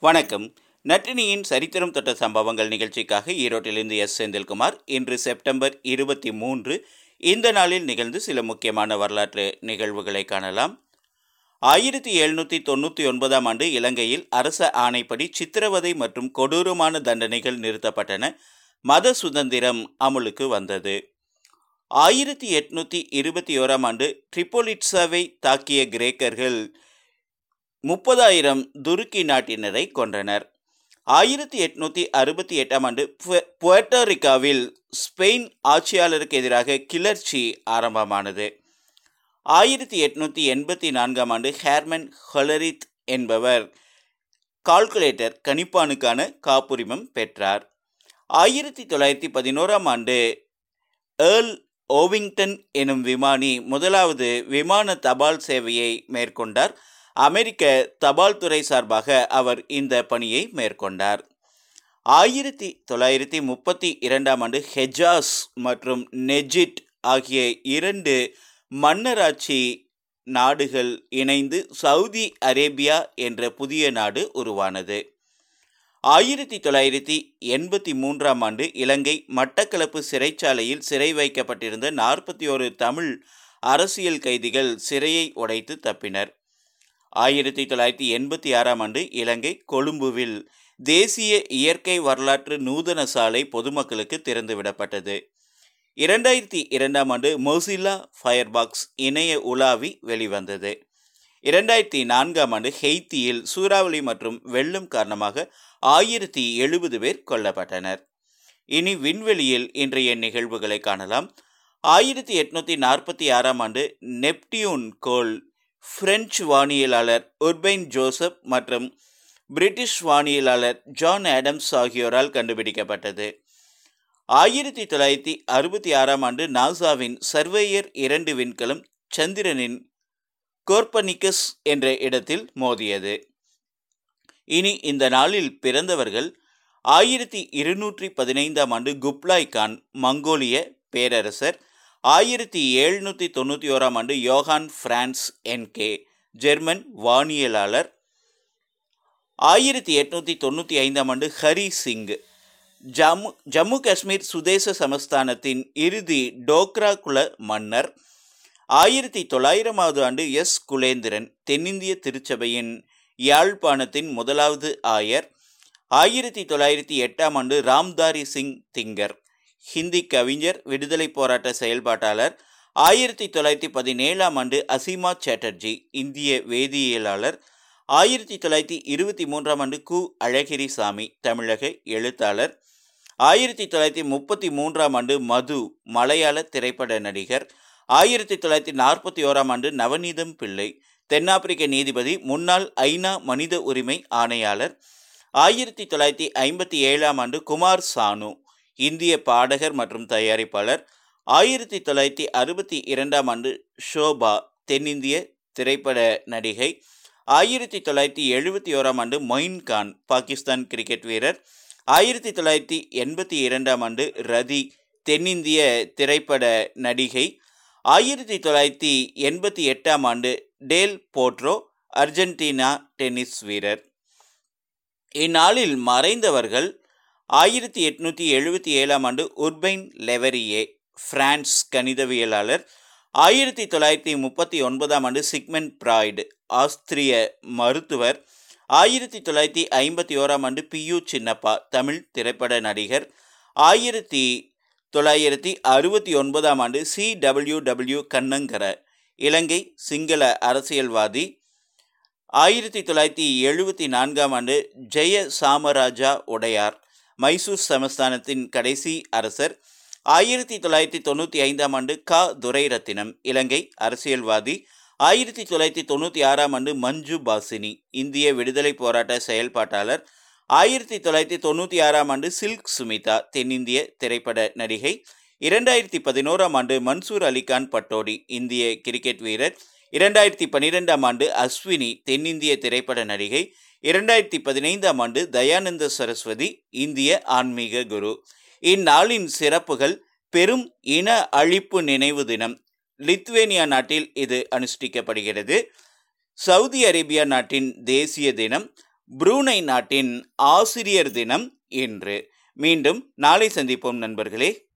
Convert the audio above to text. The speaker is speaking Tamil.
வணக்கம். நட்டினியின் சரித்திரம் தொட்ட சம்பவங்கள் நிகழ்ச்சிக்காக ஈரோட்டிலிருந்து எஸ். செந்தில்குமார். இன்று செப்டம்பர் இருபத்தி மூன்று. இந்த நாளில் நிகழ்ந்து சில முக்கியமான வரலாற்று நிகழ்வுகளை காணலாம். ஆயிரத்தி எழுநூற்றி தொண்ணூற்றி ஒன்பதாம் ஆண்டு இலங்கையில் அரச ஆணைப்படி சித்திரவதை மற்றும் கொடூரமான தண்டனைகள் நிறுத்தப்பட்டன. மத சுதந்திரம் அமுலுக்கு வந்தது. ஆயிரத்தி எட்நூற்றி இருபத்தி ஓராம் ஆண்டு ட்ரிபோலிட்சாவை தாக்கிய கிரேக்கர்கள் முப்பதாயிரம் துருக்கி நாட்டினரை கொன்றனர். ஆயிரத்தி எட்நூற்றி அறுபத்தி எட்டாம் ஆண்டு புவ- ஸ்பெயின் ஆட்சியாளருக்கு எதிராக கிளர்ச்சி ஆரம்பமானது. ஆயிரத்தி எட்நூற்றி எண்பத்தி நான்காம் ஆண்டு ஹேர்மன் ஹொலரித் என்பவர் கால்குலேட்டர் கணிப்பானுக்கான காப்புரிமம் பெற்றார். ஆயிரத்தி தொள்ளாயிரத்தி பதினோராம் ஆண்டு ஏர்ல் ஓவிங்டன் எனும் விமானி முதலாவது விமான தபால் சேவையை மேற்கொண்டார். அமெரிக்க தபால் துறை சார்பாக அவர் இந்த பணியை மேற்கொண்டார். ஆயிரத்தி தொள்ளாயிரத்தி முப்பத்தி இரண்டாம் ஆண்டு ஹெஜாஸ் மற்றும் நெஜிட் ஆகிய இரண்டு மன்னராட்சி நாடுகள் இணைந்து சவுதி அரேபியா என்ற புதிய நாடு உருவானது. ஆயிரத்தி தொள்ளாயிரத்தி எண்பத்தி மூன்றாம் ஆண்டு இலங்கை மட்டக்களப்பு சிறைச்சாலையில் சிறை வைக்கப்பட்டிருந்த நாற்பத்தி ஒரு தமிழ் அரசியல் கைதிகள் சிறையை உடைத்து தப்பினர். ஆயிரத்தி தொள்ளாயிரத்தி எண்பத்தி ஆறாம் ஆண்டு இலங்கை கொழும்புவில் தேசிய இயற்கை வரலாற்று நூதன சாலை பொதுமக்களுக்கு திறந்துவிடப்பட்டது. இரண்டாயிரத்தி இரண்டாம் ஆண்டு மொசில்லா ஃபயர்பாக்ஸ் இணைய உலாவி வெளிவந்தது. இரண்டாயிரத்தி நான்காம் ஆண்டு ஹெய்த்தியில் சூறாவளி மற்றும் வெள்ளம் காரணமாக ஆயிரத்தி எழுபது பேர் கொல்லப்பட்டனர். இனி விண்வெளியில் இன்றைய நிகழ்வுகளை காணலாம். ஆயிரத்தி எட்நூற்றி நாற்பத்தி ஆறாம் ஆண்டு நெப்டியூன் கோல் பிரெஞ்சு வானியலாளர் உர்பைன் ஜோசப் மற்றும் பிரிட்டிஷ் வானியலாளர் ஜான் ஆடம்ஸ் ஆகியோரால் கண்டுபிடிக்கப்பட்டது. ஆயிரத்தி தொள்ளாயிரத்தி அறுபத்தி ஆறாம் ஆண்டு நாசாவின் சர்வேயர் இரண்டு விண்கலம் சந்திரனின் கோர்பனிக்கஸ் என்ற இடத்தில் மோதியது. இனி இந்த நாளில் பிறந்தவர்கள் ஆயிரத்தி இருநூற்றி பதினைந்தாம் ஆண்டு குப்லாய் கான் மங்கோலிய பேரரசர் ஆயிரத்தி எழுநூற்றி தொண்ணூற்றி ஓராம் ஆண்டு யோகான் பிரான்ஸ் என்கே ஜெர்மன் வானியலாளர். ஆயிரத்தி எட்நூற்றி தொண்ணூற்றி ஐந்தாம் ஆண்டு ஹரி சிங் ஜம்மு ஜம்மு காஷ்மீர் சுதேச சமஸ்தானத்தின் இறுதி டோக்ரா குல மன்னர். ஆயிரத்தி தொள்ளாயிரமாவது ஆண்டு எஸ். குலேந்திரன் தென்னிந்திய திருச்சபையின் யாழ்ப்பாணத்தின் முதலாவது ஆயர். ஆயிரத்தி தொள்ளாயிரத்தி எட்டாம் ஆண்டு ராம்தாரி சிங் திங்கர். ஹிந்தி கவிஞர் விடுதலை போராட்ட செயல்பாட்டாளர் ஆயிரத்தி தொள்ளாயிரத்தி பதினேழாம் ஆண்டு அசீமா சாட்டர்ஜி இந்திய வேதியியலாளர் ஆயிரத்தி தொள்ளாயிரத்தி இருபத்தி மூன்றாம் ஆண்டு கு. அழகிரிசாமி தமிழக எழுத்தாளர் ஆயிரத்தி தொள்ளாயிரத்தி முப்பத்தி மூன்றாம் ஆண்டு மது மலையாள திரைப்பட நடிகர் ஆயிரத்தி தொள்ளாயிரத்தி நாற்பத்தி ஓராம் ஆண்டு நவநீதம் பிள்ளை தென்னாப்பிரிக்க நீதிபதி முன்னாள் ஐநா மனித உரிமை ஆணையாளர் ஆயிரத்தி தொள்ளாயிரத்தி ஐம்பத்தி ஏழாம் ஆண்டு குமார் சானு இந்திய பாடகர் மற்றும் தயாரிப்பாளர். ஆயிரத்தி தொள்ளாயிரத்தி அறுபத்தி இரண்டாம் ஆண்டு ஷோபா தென்னிந்திய திரைப்பட நடிகை. ஆயிரத்தி தொள்ளாயிரத்தி எழுபத்தி ஓராம் ஆண்டு மொயின் கான் பாகிஸ்தான் கிரிக்கெட் வீரர். ஆயிரத்தி தொள்ளாயிரத்தி எண்பத்தி இரண்டாம் ஆண்டு ரதி தென்னிந்திய திரைப்பட நடிகை. ஆயிரத்தி தொள்ளாயிரத்தி எண்பத்தி எட்டாம் ஆண்டு டேல் போட்ரோ அர்ஜென்டினா டென்னிஸ் வீரர். இந்நாளில் மறைந்தவர்கள் ஆயிரத்தி எட்நூற்றி எழுபத்தி ஏழாம் ஆண்டு உர்பைன் லெவரியே பிரான்ஸ் கணிதவியலாளர். ஆயிரத்தி தொள்ளாயிரத்தி முப்பத்தி ஒன்பதாம் ஆண்டு சிக்மெண்ட் பிராய்டு ஆஸ்திரிய மருத்துவர். ஆயிரத்தி தொள்ளாயிரத்தி ஐம்பத்தி ஓராம் ஆண்டு பியு சின்னப்பா தமிழ் திரைப்பட நடிகர். ஆயிரத்தி தொள்ளாயிரத்தி அறுபத்தி ஒன்பதாம் ஆண்டு C W W Kannangara Ilangai Sinhala அரசியல்வாதி. ஆயிரத்தி தொள்ளாயிரத்தி எழுபத்தி நான்காம் ஆண்டு ஜெய சாமராஜா உடையார். மைசூர் சமஸ்தானத்தின் கடைசி அரசர். ஆயிரத்தி தொள்ளாயிரத்தி தொண்ணூற்றி ஐந்தாம் ஆண்டு க. துரைரத்தினம் இலங்கை அரசியல்வாதி. ஆயிரத்தி தொள்ளாயிரத்தி தொண்ணூற்றி ஆறாம் ஆண்டு மஞ்சு பாசினி இந்திய விடுதலை போராட்ட செயல்பாட்டாளர். ஆயிரத்தி தொள்ளாயிரத்தி தொண்ணூற்றி ஆறாம் ஆண்டு சில்க் சுமிதா தென்னிந்திய திரைப்பட நடிகை. இரண்டாயிரத்தி பதினோராம் ஆண்டு மன்சூர் அலிகான் பட்டோடி இந்திய கிரிக்கெட் வீரர். இரண்டாயிரத்தி பன்னிரெண்டாம் ஆண்டு அஸ்வினி தென்னிந்திய திரைப்பட நடிகை. இரண்டாயிரத்தி பதினைந்தாம் ஆண்டு தயானந்த சரஸ்வதி இந்திய ஆன்மீக குரு. இந்நாளின் சிறப்புகள் பெரும் இன அழிப்பு நினைவு தினம். லித்வேனியா நாட்டில் இது அனுஷ்டிக்கப்படுகிறது. சவுதி அரேபியா நாட்டின் தேசிய தினம். புரூனை நாட்டின் ஆசிரியர் தினம் என்று மீண்டும் நாளை சந்திப்போம் நண்பர்களே.